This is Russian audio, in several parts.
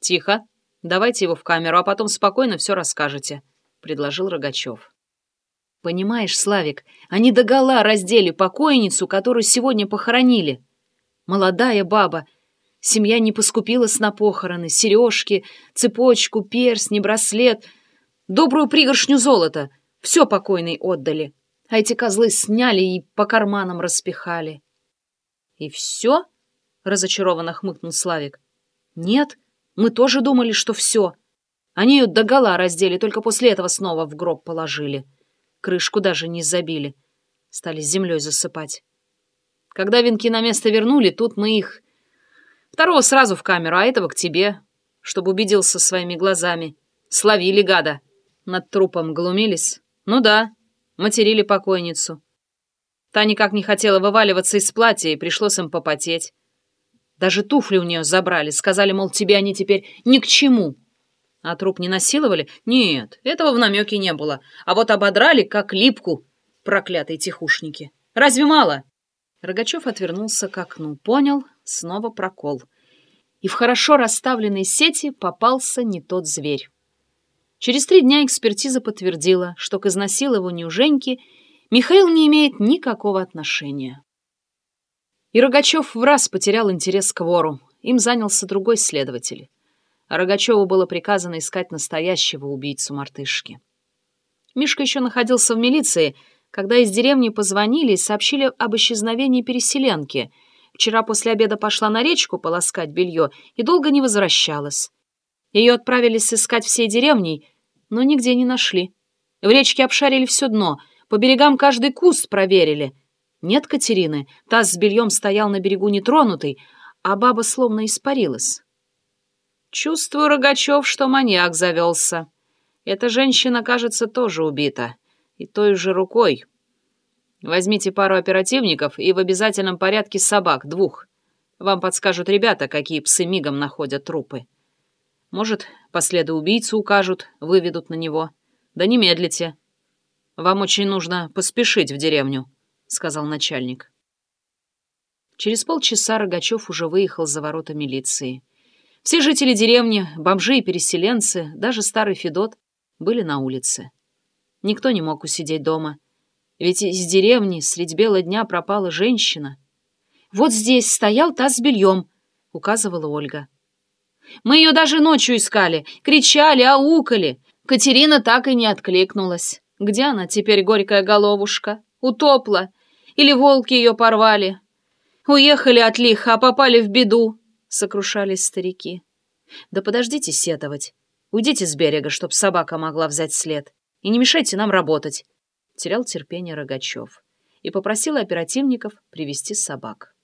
Тихо. Давайте его в камеру, а потом спокойно все расскажете», — предложил Рогачев. «Понимаешь, Славик, они догола раздели покойницу, которую сегодня похоронили. Молодая баба. Семья не поскупилась на похороны. Сережки, цепочку, перстни, браслет. Добрую пригоршню золота. Все покойной отдали. А эти козлы сняли и по карманам распихали». «И все?» — разочарованно хмыкнул Славик. «Нет, мы тоже думали, что все. Они ее догола раздели, только после этого снова в гроб положили. Крышку даже не забили. Стали землей засыпать. Когда венки на место вернули, тут мы их... Второго сразу в камеру, а этого к тебе, чтобы убедился своими глазами. Словили гада. Над трупом глумились. Ну да, материли покойницу. Та никак не хотела вываливаться из платья, и пришлось им попотеть. Даже туфли у нее забрали, сказали, мол, тебе они теперь ни к чему. А труп не насиловали? Нет, этого в намеке не было. А вот ободрали, как липку, проклятые тихушники. Разве мало? Рогачев отвернулся к окну. Понял, снова прокол. И в хорошо расставленной сети попался не тот зверь. Через три дня экспертиза подтвердила, что к изнасилованию Женьки Михаил не имеет никакого отношения. И Рогачев в раз потерял интерес к вору. Им занялся другой следователь. А Рогачеву было приказано искать настоящего убийцу мартышки. Мишка еще находился в милиции, когда из деревни позвонили и сообщили об исчезновении переселенки. Вчера после обеда пошла на речку полоскать белье и долго не возвращалась. Ее отправились искать всей деревней, но нигде не нашли. В речке обшарили все дно — по берегам каждый куст проверили. Нет Катерины, таз с бельем стоял на берегу нетронутый, а баба словно испарилась. Чувствую, Рогачев, что маньяк завелся. Эта женщина, кажется, тоже убита. И той же рукой. Возьмите пару оперативников и в обязательном порядке собак, двух. Вам подскажут ребята, какие псы мигом находят трупы. Может, по следу убийцу укажут, выведут на него. Да не медлите. «Вам очень нужно поспешить в деревню», — сказал начальник. Через полчаса Рогачев уже выехал за ворота милиции. Все жители деревни, бомжи и переселенцы, даже старый Федот, были на улице. Никто не мог усидеть дома. Ведь из деревни средь бела дня пропала женщина. «Вот здесь стоял таз с бельем», — указывала Ольга. «Мы ее даже ночью искали, кричали, аукали. Катерина так и не откликнулась». Где она теперь, горькая головушка? Утопла? Или волки ее порвали? Уехали от лиха, а попали в беду, — сокрушались старики. Да подождите сетовать. Уйдите с берега, чтоб собака могла взять след. И не мешайте нам работать. Терял терпение Рогачев и попросил оперативников привести собак.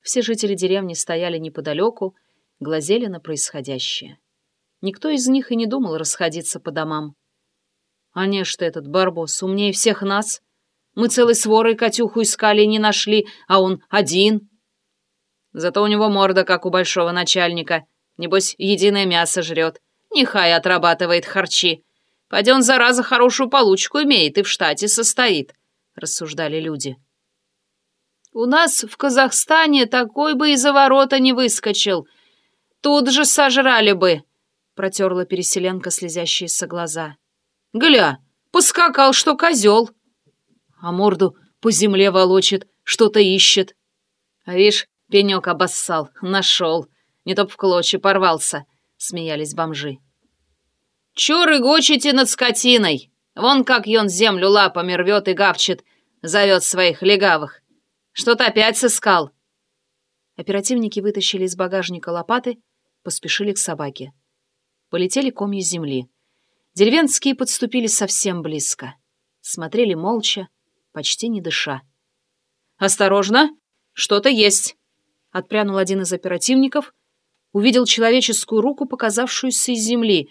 Все жители деревни стояли неподалеку, глазели на происходящее. Никто из них и не думал расходиться по домам. А не что этот барбос умнее всех нас. Мы целой сворой Катюху искали и не нашли, а он один. Зато у него морда, как у большого начальника. Небось, единое мясо жрет. Нехай отрабатывает харчи. Пойдем, зараза, хорошую получку имеет и в штате состоит, — рассуждали люди. У нас в Казахстане такой бы из-за ворота не выскочил. Тут же сожрали бы, — протерла переселенка слезящиеся глаза. Гля, поскакал, что козел. А морду по земле волочит, что-то ищет. А вишь, пенек обоссал, нашел. Не то б в клочья порвался, смеялись бомжи. Чё рыгочете над скотиной? Вон как ён землю лапами рвет и гавчит, зовет своих легавых. Что-то опять сыскал. Оперативники вытащили из багажника лопаты, поспешили к собаке. Полетели комья земли. Деревенские подступили совсем близко. Смотрели молча, почти не дыша. «Осторожно! Что-то есть!» Отпрянул один из оперативников, увидел человеческую руку, показавшуюся из земли,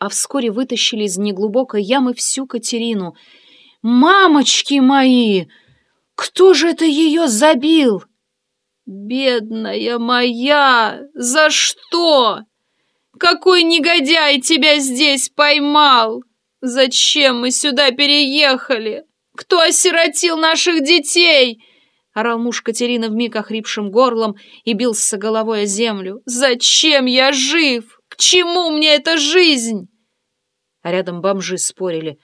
а вскоре вытащили из неглубокой ямы всю Катерину. «Мамочки мои! Кто же это ее забил?» «Бедная моя! За что?» Какой негодяй тебя здесь поймал? Зачем мы сюда переехали? Кто осиротил наших детей?» орал муж Катерины вмиг охрипшим горлом и бился головой о землю. «Зачем я жив? К чему мне эта жизнь?» А рядом бомжи спорили.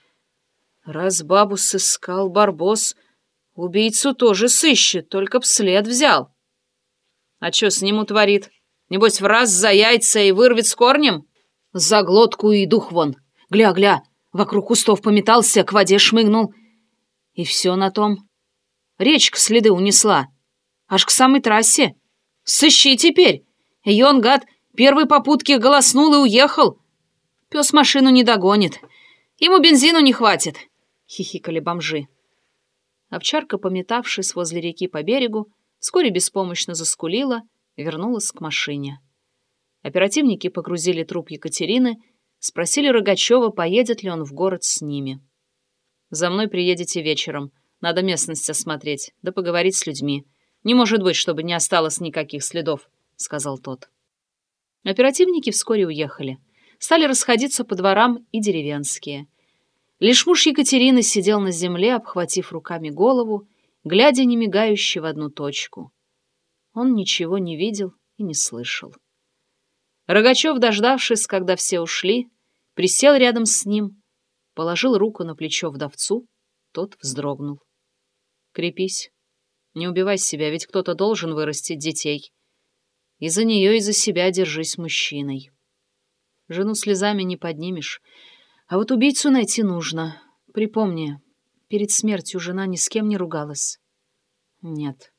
«Раз бабу сыскал Барбос, убийцу тоже сыщет, только б след взял». «А что с ним утворит? Небось, в раз за яйца и вырвет с корнем?» «За глотку и дух вон! Гля-гля!» Вокруг кустов пометался, к воде шмыгнул. И все на том. Речка следы унесла. Аж к самой трассе. Сыщи теперь. И он, гад, первой попутки голоснул и уехал. Пес машину не догонит. Ему бензину не хватит. Хихикали бомжи. Овчарка, пометавшись возле реки по берегу, вскоре беспомощно заскулила вернулась к машине. Оперативники погрузили труп Екатерины Спросили Рогачева, поедет ли он в город с ними. «За мной приедете вечером. Надо местность осмотреть, да поговорить с людьми. Не может быть, чтобы не осталось никаких следов», — сказал тот. Оперативники вскоре уехали. Стали расходиться по дворам и деревенские. Лишь муж Екатерины сидел на земле, обхватив руками голову, глядя немигающе в одну точку. Он ничего не видел и не слышал. Рогачев, дождавшись, когда все ушли, присел рядом с ним, положил руку на плечо вдовцу, тот вздрогнул. «Крепись, не убивай себя, ведь кто-то должен вырастить детей. И за нее, и за себя держись мужчиной. Жену слезами не поднимешь, а вот убийцу найти нужно. Припомни, перед смертью жена ни с кем не ругалась. Нет,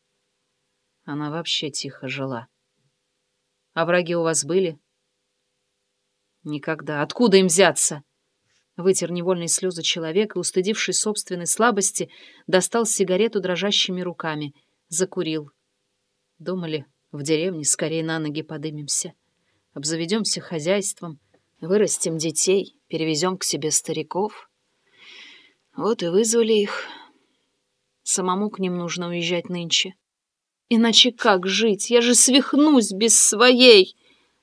она вообще тихо жила». А враги у вас были? Никогда. Откуда им взяться? Вытер невольные слезы человек и, устыдившись собственной слабости, достал сигарету дрожащими руками. Закурил. Думали, в деревне скорее на ноги подымемся. Обзаведемся хозяйством, вырастим детей, перевезем к себе стариков. Вот и вызвали их. Самому к ним нужно уезжать нынче. Иначе как жить? Я же свихнусь без своей!»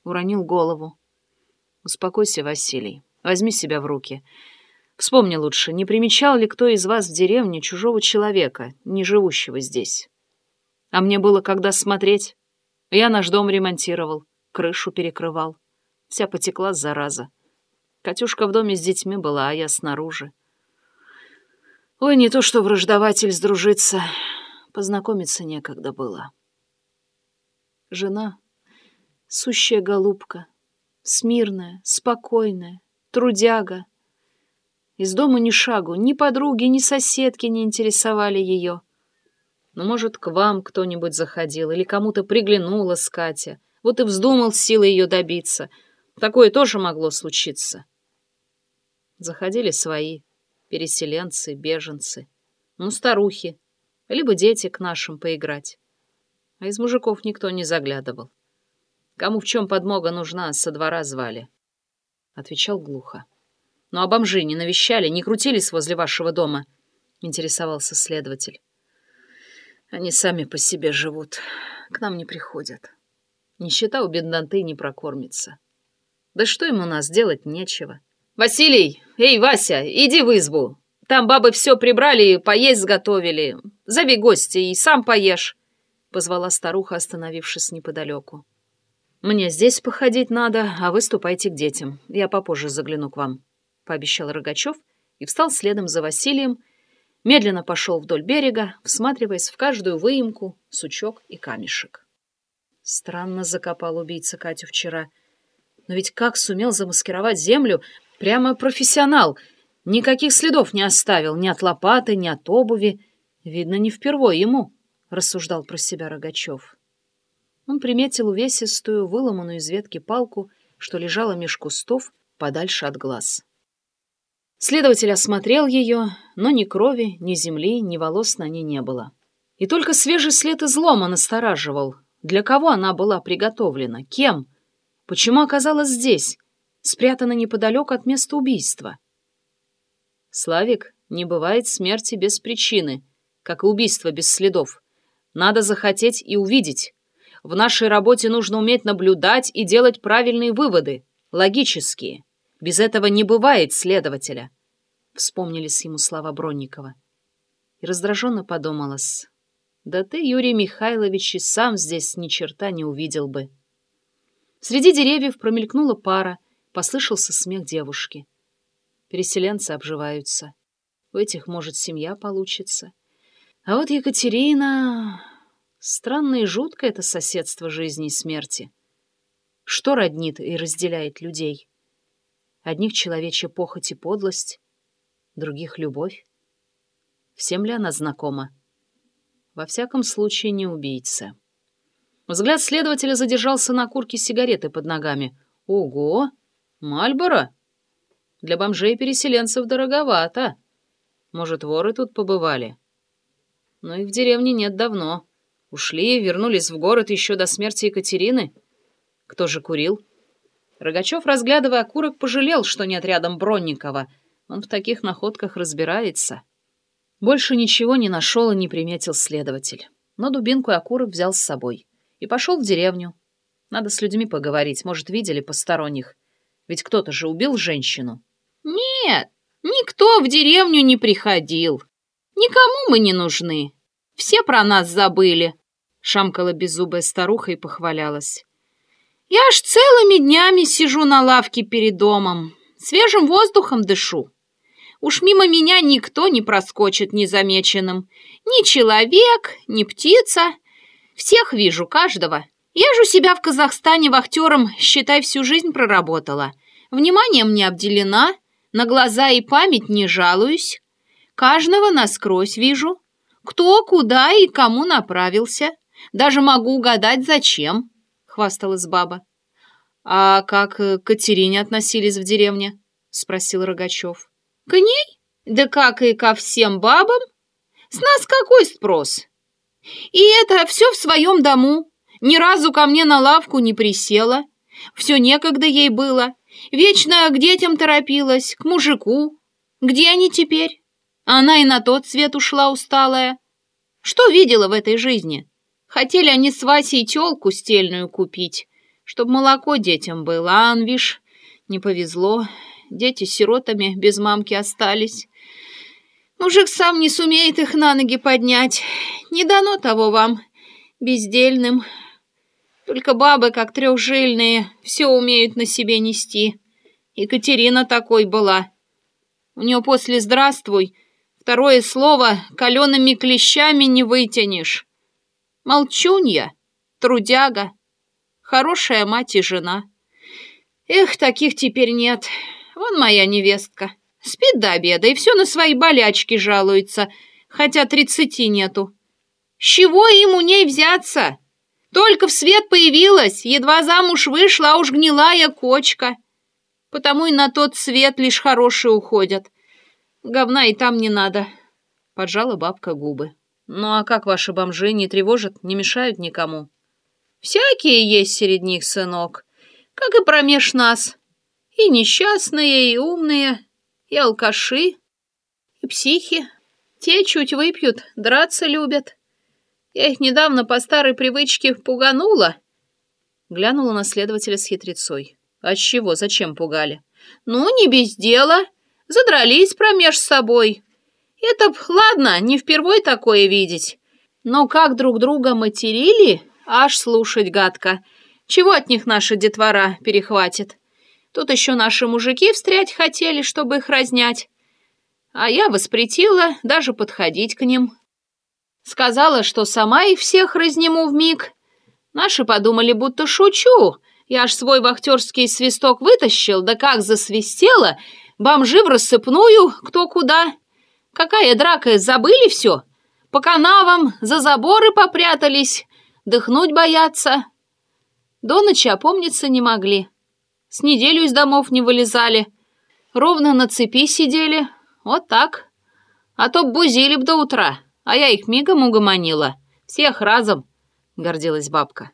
Уронил голову. «Успокойся, Василий. Возьми себя в руки. Вспомни лучше, не примечал ли кто из вас в деревне чужого человека, не живущего здесь? А мне было когда смотреть. Я наш дом ремонтировал, крышу перекрывал. Вся потекла зараза. Катюшка в доме с детьми была, а я снаружи. Ой, не то что враждователь сдружиться, Познакомиться некогда было. Жена — сущая голубка, смирная, спокойная, трудяга. Из дома ни шагу, ни подруги, ни соседки не интересовали ее. Но, может, к вам кто-нибудь заходил или кому-то приглянулась Катя. Вот и вздумал силой ее добиться. Такое тоже могло случиться. Заходили свои, переселенцы, беженцы. Ну, старухи, либо дети к нашим поиграть. А из мужиков никто не заглядывал. Кому в чем подмога нужна, со двора звали. Отвечал глухо. Ну а бомжи не навещали, не крутились возле вашего дома? Интересовался следователь. Они сами по себе живут, к нам не приходят. Нищета у бедноты не прокормится. Да что им у нас делать нечего. «Василий! Эй, Вася, иди в избу! Там бабы все прибрали, поесть сготовили. Зови гостей и сам поешь», — позвала старуха, остановившись неподалеку. «Мне здесь походить надо, а вы ступайте к детям. Я попозже загляну к вам», — пообещал Рогачев и встал следом за Василием, медленно пошел вдоль берега, всматриваясь в каждую выемку, сучок и камешек. Странно закопал убийца Катю вчера. Но ведь как сумел замаскировать землю? Прямо профессионал — Никаких следов не оставил ни от лопаты, ни от обуви. Видно, не впервой ему, — рассуждал про себя Рогачев. Он приметил увесистую, выломанную из ветки палку, что лежала меж кустов, подальше от глаз. Следователь осмотрел ее, но ни крови, ни земли, ни волос на ней не было. И только свежий след излома настораживал. Для кого она была приготовлена? Кем? Почему оказалась здесь, спрятана неподалеку от места убийства? «Славик, не бывает смерти без причины, как и убийства без следов. Надо захотеть и увидеть. В нашей работе нужно уметь наблюдать и делать правильные выводы, логические. Без этого не бывает следователя», — вспомнились ему слова Бронникова. И раздраженно подумалось. Да ты, Юрий Михайлович, и сам здесь ни черта не увидел бы. Среди деревьев промелькнула пара, послышался смех девушки. Переселенцы обживаются. У этих, может, семья получится. А вот Екатерина... Странно и жутко это соседство жизни и смерти. Что роднит и разделяет людей? Одних человечья похоть и подлость, других — любовь. Всем ли она знакома? Во всяком случае, не убийца. Взгляд следователя задержался на курке сигареты под ногами. Ого! Мальборо? Для бомжей переселенцев дороговато. Может, воры тут побывали? Но их в деревне нет давно. Ушли, вернулись в город еще до смерти Екатерины. Кто же курил? Рогачев, разглядывая окурок, пожалел, что нет рядом Бронникова. Он в таких находках разбирается. Больше ничего не нашел и не приметил следователь. Но дубинку и окурок взял с собой. И пошел в деревню. Надо с людьми поговорить, может, видели посторонних. Ведь кто-то же убил женщину. Нет, никто в деревню не приходил. Никому мы не нужны. Все про нас забыли. Шамкала беззубая старуха и похвалялась. Я ж целыми днями сижу на лавке перед домом, свежим воздухом дышу. Уж мимо меня никто не проскочит незамеченным. Ни человек, ни птица. Всех вижу, каждого. Я же у себя в Казахстане вахтером, считай, всю жизнь проработала. Вниманием не обделена, на глаза и память не жалуюсь. Каждого насквозь вижу. Кто, куда и кому направился. Даже могу угадать, зачем», — хвасталась баба. «А как к Катерине относились в деревне?» — спросил Рогачев. «К ней? Да как и ко всем бабам. С нас какой спрос? И это все в своем дому. Ни разу ко мне на лавку не присела. Все некогда ей было. Вечно к детям торопилась, к мужику. Где они теперь? Она и на тот свет ушла усталая. Что видела в этой жизни?» Хотели они с Васей тёлку стельную купить, чтоб молоко детям было, а он, вишь, не повезло. Дети сиротами без мамки остались. Мужик сам не сумеет их на ноги поднять. Не дано того вам, бездельным. Только бабы, как трехжильные, все умеют на себе нести. Екатерина такой была. У нее после «здравствуй» второе слово калеными клещами не вытянешь. Молчунья, трудяга, хорошая мать и жена. Эх, таких теперь нет. Вон моя невестка. Спит до обеда и все на свои болячки жалуется, хотя тридцати нету. С чего им у ней взяться? Только в свет появилась, едва замуж вышла, а уж гнилая кочка. Потому и на тот свет лишь хорошие уходят. Говна и там не надо. Поджала бабка губы. «Ну а как ваши бомжи не тревожат, не мешают никому?» «Всякие есть среди них, сынок, как и промеж нас. И несчастные, и умные, и алкаши, и психи. Те чуть выпьют, драться любят. Я их недавно по старой привычке пуганула». Глянула на следователя с хитрецой. «А чего? Зачем пугали?» «Ну, не без дела. Задрались промеж собой. Это б, ладно, не впервой такое видеть. Но как друг друга материли, аж слушать гадко. Чего от них наша детвора перехватит? Тут еще наши мужики встрять хотели, чтобы их разнять. А я воспретила даже подходить к ним. Сказала, что сама их всех разниму в миг. Наши подумали, будто шучу. Я аж свой вахтерский свисток вытащил, да как засвистела, бомжи в рассыпную, кто куда. Какая драка, забыли все? По канавам, за заборы попрятались, дыхнуть боятся. До ночи опомниться не могли. С неделю из домов не вылезали. Ровно на цепи сидели. Вот так. А то бузили б до утра, а я их мигом угомонила. Всех разом, — гордилась бабка.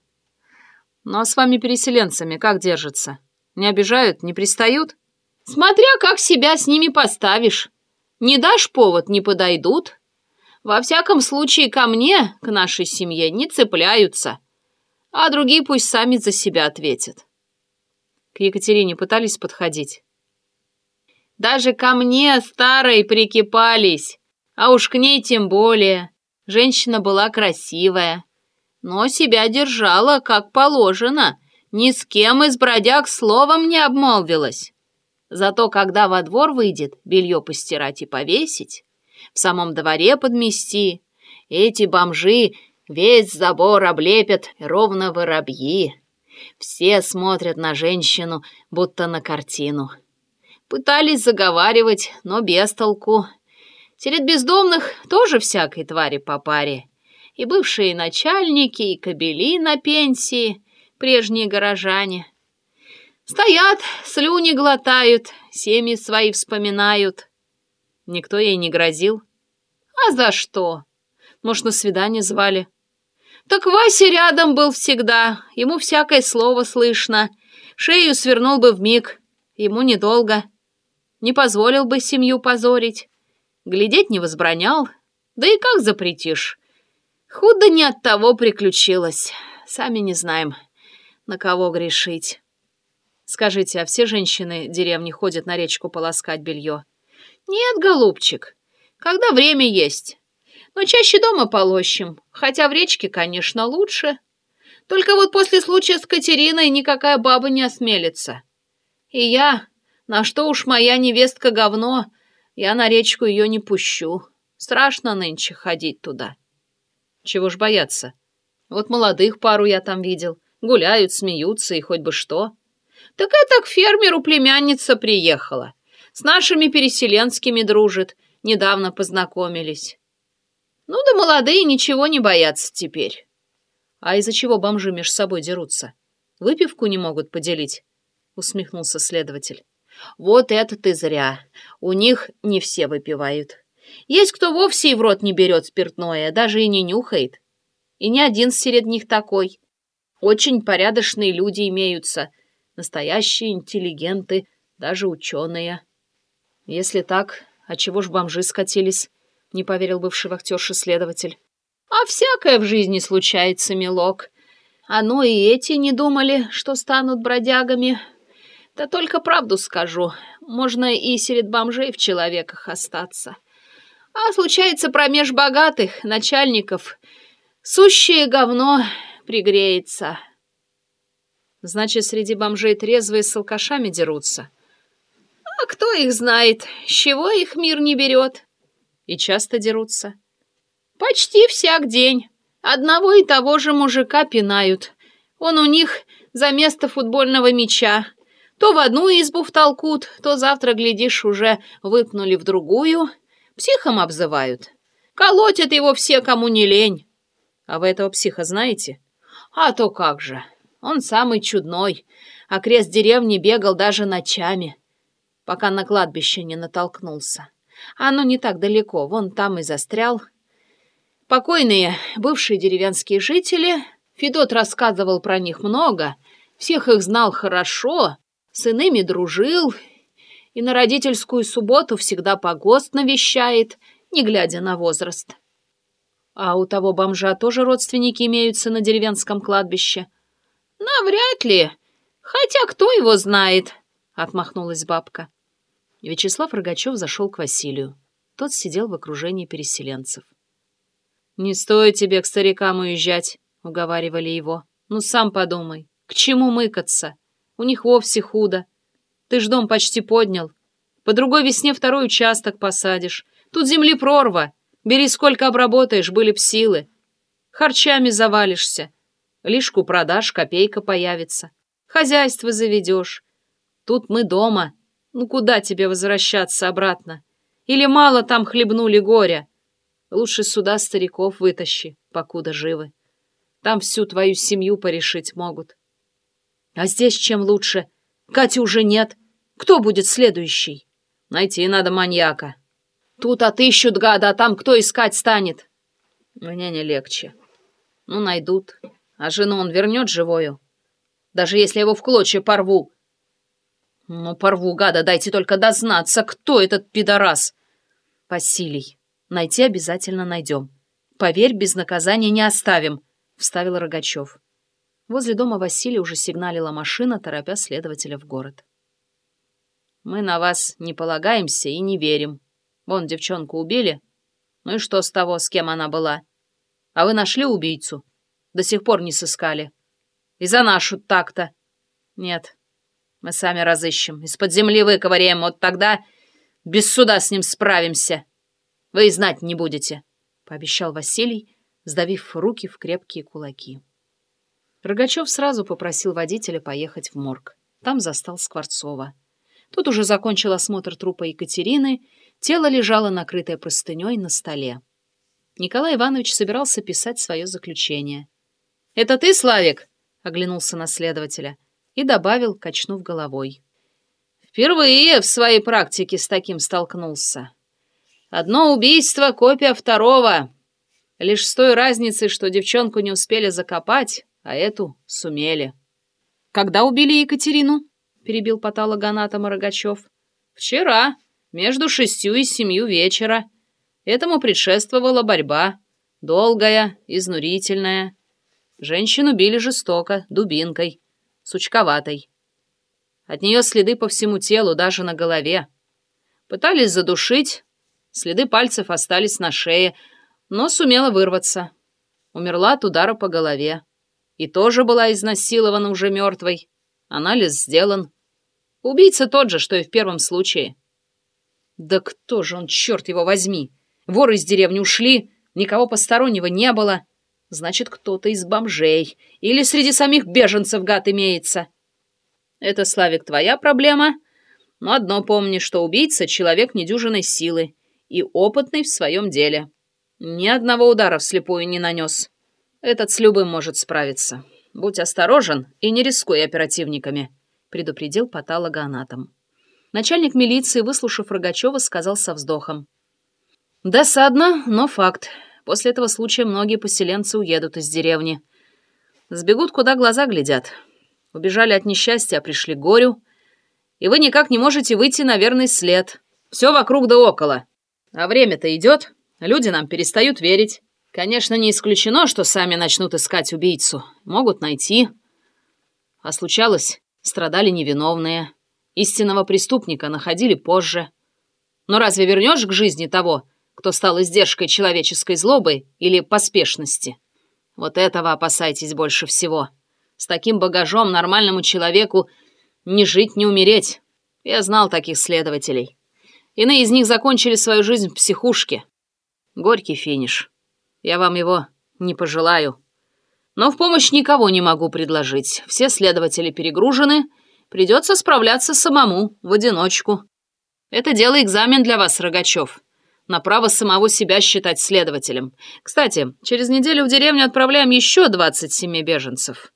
Ну а с вами переселенцами как держатся? Не обижают, не пристают? Смотря как себя с ними поставишь. Не дашь повод, не подойдут. Во всяком случае, ко мне, к нашей семье, не цепляются. А другие пусть сами за себя ответят. К Екатерине пытались подходить. Даже ко мне, старой, прикипались. А уж к ней тем более. Женщина была красивая, но себя держала как положено, ни с кем из бродяг словом не обмолвилась. Зато когда во двор выйдет белье постирать и повесить, в самом дворе подмести, эти бомжи весь забор облепят ровно воробьи. Все смотрят на женщину, будто на картину. Пытались заговаривать, но без толку. Среди бездомных тоже всякой твари по паре. И бывшие начальники, и кобели на пенсии, прежние горожане. Стоят, слюни глотают, семьи свои вспоминают. Никто ей не грозил. А за что? Может, на свидание звали? Так Вася рядом был всегда, ему всякое слово слышно. Шею свернул бы в миг, ему недолго. Не позволил бы семью позорить. Глядеть не возбранял. Да и как запретишь? Худо не от того приключилось. Сами не знаем, на кого грешить. Скажите, а все женщины деревни ходят на речку полоскать белье? Нет, голубчик, когда время есть. Но чаще дома полощем, хотя в речке, конечно, лучше. Только вот после случая с Катериной никакая баба не осмелится. И я, на что уж моя невестка говно, я на речку ее не пущу. Страшно нынче ходить туда. Чего ж бояться? Вот молодых пару я там видел. Гуляют, смеются и хоть бы что. Так это к фермеру племянница приехала. С нашими переселенскими дружит. Недавно познакомились. Ну да молодые ничего не боятся теперь. А из-за чего бомжи между собой дерутся? Выпивку не могут поделить? Усмехнулся следователь. Вот это ты зря. У них не все выпивают. Есть кто вовсе и в рот не берет спиртное, даже и не нюхает. И ни один среди них такой. Очень порядочные люди имеются, настоящие интеллигенты, даже ученые. Если так, а чего ж бомжи скатились? Не поверил бывший вахтерша-следователь. А всякое в жизни случается, милок. А ну и эти не думали, что станут бродягами. Да только правду скажу, можно и среди бомжей в человеках остаться. А случается промеж богатых начальников, сущее говно пригреется. Значит, среди бомжей трезвые с алкашами дерутся. А кто их знает, с чего их мир не берет? И часто дерутся. Почти всяк день. Одного и того же мужика пинают. Он у них за место футбольного мяча. То в одну избу втолкут, то завтра, глядишь, уже выпнули в другую. Психом обзывают. Колотят его все, кому не лень. А вы этого психа знаете? А то как же. Он самый чудной. А крест деревни бегал даже ночами, пока на кладбище не натолкнулся. Оно не так далеко, вон там и застрял. Покойные, бывшие деревенские жители, Федот рассказывал про них много, всех их знал хорошо, с иными дружил, и на родительскую субботу всегда погост навещает, не глядя на возраст. А у того бомжа тоже родственники имеются на деревенском кладбище? Навряд ли. Хотя кто его знает, — отмахнулась бабка. Вячеслав Рогачев зашел к Василию. Тот сидел в окружении переселенцев. «Не стоит тебе к старикам уезжать», — уговаривали его. «Ну, сам подумай, к чему мыкаться? У них вовсе худо. Ты ж дом почти поднял. По другой весне второй участок посадишь. Тут земли прорва. Бери сколько обработаешь, были б силы. Харчами завалишься. Лишку продашь, копейка появится. Хозяйство заведешь. Тут мы дома, ну куда тебе возвращаться обратно? Или мало там хлебнули горя? Лучше сюда стариков вытащи, покуда живы. Там всю твою семью порешить могут. А здесь чем лучше? Кати уже нет. Кто будет следующий? Найти надо маньяка. Тут отыщут гада, а там кто искать станет? Мне не легче. Ну, найдут. А жену он вернет живою? Даже если его в клочья порву, «Ну, порву, гада, дайте только дознаться, кто этот пидорас!» «Василий, найти обязательно найдем. Поверь, без наказания не оставим», — вставил Рогачев. Возле дома Василия уже сигналила машина, торопя следователя в город. «Мы на вас не полагаемся и не верим. Вон девчонку убили. Ну и что с того, с кем она была? А вы нашли убийцу? До сих пор не сыскали. И за нашу так-то. Нет, мы сами разыщем. Из-под земли выковыряем. Вот тогда без суда с ним справимся. Вы и знать не будете, — пообещал Василий, сдавив руки в крепкие кулаки. Рогачев сразу попросил водителя поехать в морг. Там застал Скворцова. Тут уже закончил осмотр трупа Екатерины, тело лежало накрытое простыней на столе. Николай Иванович собирался писать свое заключение. «Это ты, Славик?» — оглянулся на следователя и добавил, качнув головой. «Впервые в своей практике с таким столкнулся. Одно убийство — копия второго. Лишь с той разницей, что девчонку не успели закопать, а эту сумели». «Когда убили Екатерину?» — перебил патологоанатома Рогачев. «Вчера, между шестью и семью вечера. Этому предшествовала борьба. Долгая, изнурительная. Женщину били жестоко, дубинкой, сучковатой. От нее следы по всему телу, даже на голове. Пытались задушить, следы пальцев остались на шее, но сумела вырваться. Умерла от удара по голове. И тоже была изнасилована уже мертвой. Анализ сделан. Убийца тот же, что и в первом случае. Да кто же он, черт его возьми? Воры из деревни ушли, никого постороннего не было. Значит, кто-то из бомжей. Или среди самих беженцев гад имеется. Это, Славик, твоя проблема. Но одно помни, что убийца — человек недюжиной силы и опытный в своем деле. Ни одного удара вслепую не нанес. Этот с любым может справиться. «Будь осторожен и не рискуй оперативниками», — предупредил патологоанатом. Начальник милиции, выслушав Рогачева, сказал со вздохом. «Досадно, но факт. После этого случая многие поселенцы уедут из деревни. Сбегут, куда глаза глядят. Убежали от несчастья, а пришли к горю. И вы никак не можете выйти на верный след. Все вокруг да около. А время-то идет, люди нам перестают верить». Конечно, не исключено, что сами начнут искать убийцу. Могут найти. А случалось, страдали невиновные. Истинного преступника находили позже. Но разве вернешь к жизни того, кто стал издержкой человеческой злобы или поспешности? Вот этого опасайтесь больше всего. С таким багажом нормальному человеку не жить, не умереть. Я знал таких следователей. Иные из них закончили свою жизнь в психушке. Горький финиш. Я вам его не пожелаю. Но в помощь никого не могу предложить. Все следователи перегружены. Придется справляться самому, в одиночку. Это дело экзамен для вас, Рогачев. На право самого себя считать следователем. Кстати, через неделю в деревню отправляем еще 27 беженцев.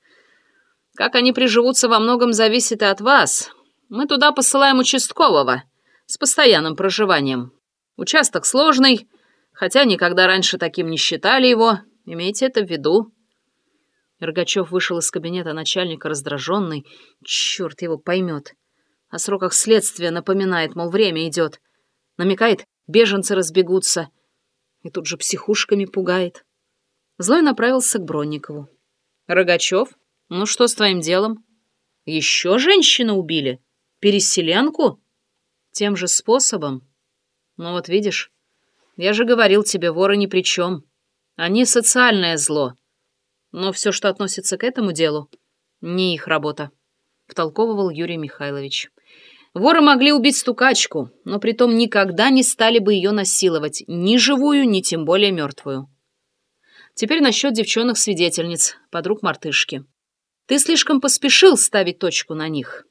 Как они приживутся, во многом зависит и от вас. Мы туда посылаем участкового с постоянным проживанием. Участок сложный, Хотя никогда раньше таким не считали его, имейте это в виду. Рогачев вышел из кабинета начальника раздраженный. Черт его поймет. О сроках следствия напоминает, мол, время идет. Намекает, беженцы разбегутся. И тут же психушками пугает. Злой направился к Бронникову. «Рогачев, ну что с твоим делом? Еще женщину убили? Переселенку? Тем же способом? Ну вот видишь, я же говорил тебе, воры ни при чем. Они социальное зло. Но все, что относится к этому делу, не их работа», — втолковывал Юрий Михайлович. «Воры могли убить стукачку, но притом никогда не стали бы ее насиловать, ни живую, ни тем более мертвую. Теперь насчет девчонок-свидетельниц, подруг мартышки. Ты слишком поспешил ставить точку на них».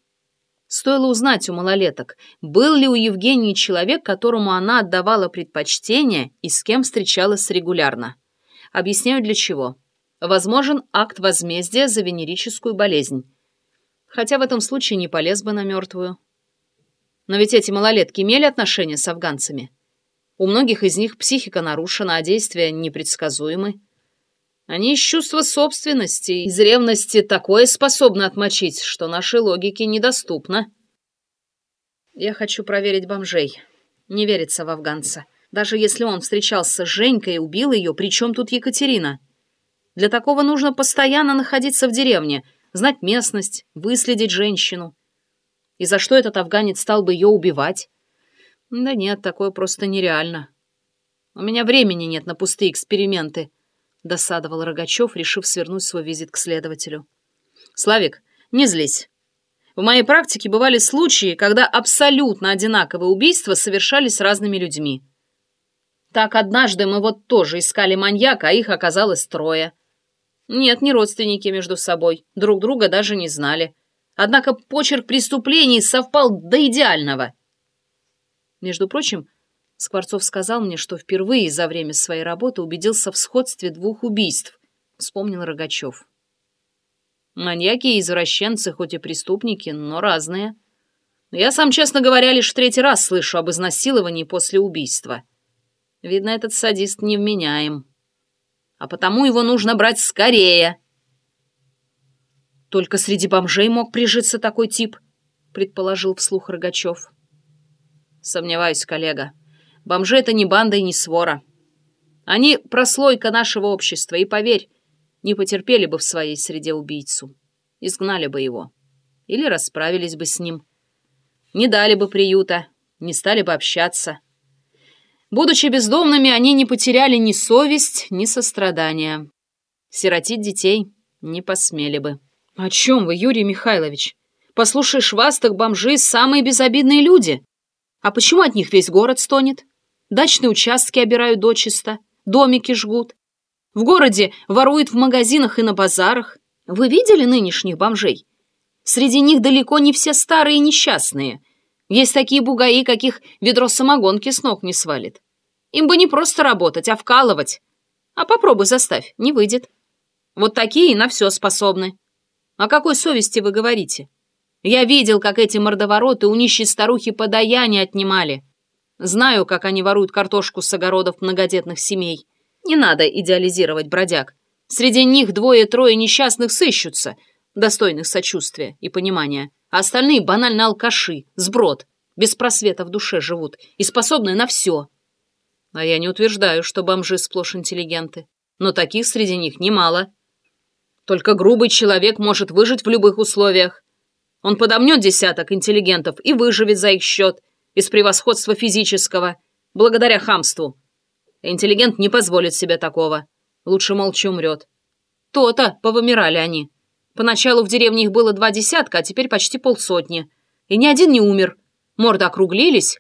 Стоило узнать у малолеток, был ли у Евгении человек, которому она отдавала предпочтение и с кем встречалась регулярно. Объясняю для чего. Возможен акт возмездия за венерическую болезнь. Хотя в этом случае не полез бы на мертвую. Но ведь эти малолетки имели отношения с афганцами. У многих из них психика нарушена, а действия непредсказуемы. Они из чувства собственности, из ревности такое способны отмочить, что нашей логике недоступно. Я хочу проверить бомжей. Не верится в афганца. Даже если он встречался с Женькой и убил ее, при чем тут Екатерина? Для такого нужно постоянно находиться в деревне, знать местность, выследить женщину. И за что этот афганец стал бы ее убивать? Да нет, такое просто нереально. У меня времени нет на пустые эксперименты. досадовал Рогачев, решив свернуть свой визит к следователю. «Славик, не злись. В моей практике бывали случаи, когда абсолютно одинаковые убийства совершались разными людьми. Так однажды мы вот тоже искали маньяка, а их оказалось трое. Нет, не родственники между собой, друг друга даже не знали. Однако почерк преступлений совпал до идеального. Между прочим, Скворцов сказал мне, что впервые за время своей работы убедился в сходстве двух убийств, вспомнил Рогачев. Маньяки и извращенцы, хоть и преступники, но разные. Я сам, честно говоря, лишь в третий раз слышу об изнасиловании после убийства. Видно, этот садист невменяем. А потому его нужно брать скорее. Только среди бомжей мог прижиться такой тип, предположил вслух Рогачев. Сомневаюсь, коллега. Бомжи — это не банда и не свора. Они прослойка нашего общества, и, поверь, не потерпели бы в своей среде убийцу. Изгнали бы его. Или расправились бы с ним. Не дали бы приюта, не стали бы общаться. Будучи бездомными, они не потеряли ни совесть, ни сострадания. Сиротить детей не посмели бы. «О чем вы, Юрий Михайлович? Послушаешь вас, так бомжи — самые безобидные люди. А почему от них весь город стонет? Дачные участки обирают дочисто, домики жгут. В городе воруют в магазинах и на базарах. Вы видели нынешних бомжей? Среди них далеко не все старые и несчастные. Есть такие бугаи, каких ведро самогонки с ног не свалит. Им бы не просто работать, а вкалывать. А попробуй заставь, не выйдет. Вот такие на все способны. О какой совести вы говорите? Я видел, как эти мордовороты у нищей старухи подаяние отнимали. Знаю, как они воруют картошку с огородов многодетных семей. Не надо идеализировать бродяг. Среди них двое-трое несчастных сыщутся, достойных сочувствия и понимания, а остальные банально алкаши, сброд, без просвета в душе живут и способны на все. А я не утверждаю, что бомжи сплошь интеллигенты, но таких среди них немало. Только грубый человек может выжить в любых условиях. Он подомнет десяток интеллигентов и выживет за их счет, из превосходства физического, благодаря хамству. Интеллигент не позволит себе такого. Лучше молча умрет. То-то повымирали они. Поначалу в деревне их было два десятка, а теперь почти полсотни. И ни один не умер. Морды округлились,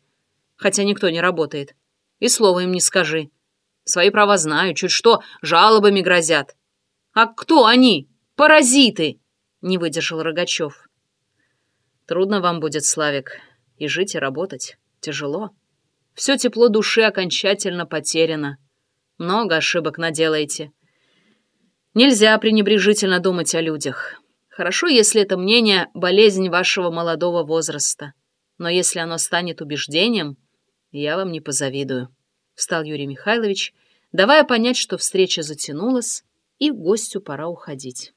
хотя никто не работает. И слова им не скажи. Свои права знаю, чуть что, жалобами грозят. «А кто они? Паразиты!» — не выдержал Рогачев. «Трудно вам будет, Славик, и жить, и работать. Тяжело. Все тепло души окончательно потеряно. Много ошибок наделаете. Нельзя пренебрежительно думать о людях. Хорошо, если это мнение — болезнь вашего молодого возраста. Но если оно станет убеждением, я вам не позавидую. Встал Юрий Михайлович, давая понять, что встреча затянулась, и гостю пора уходить.